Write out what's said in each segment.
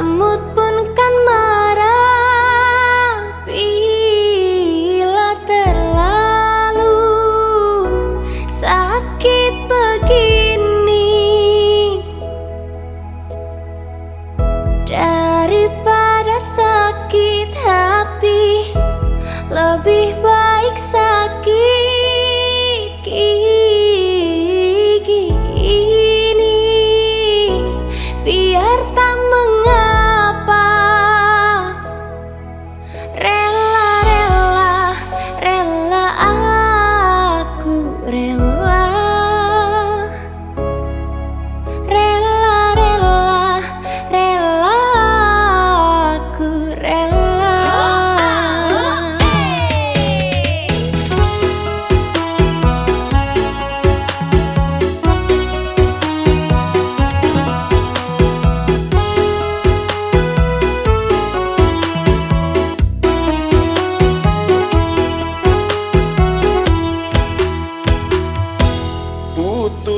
Samot pa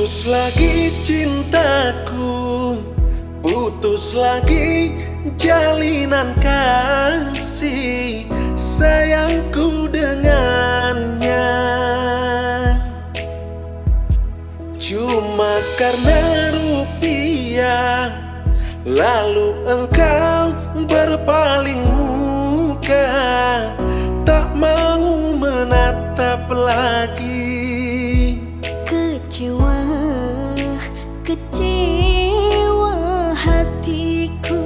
Putus lagi cintaku Putus lagi jalinan kasih Sayangku dengannya. Cuma karena hatiku.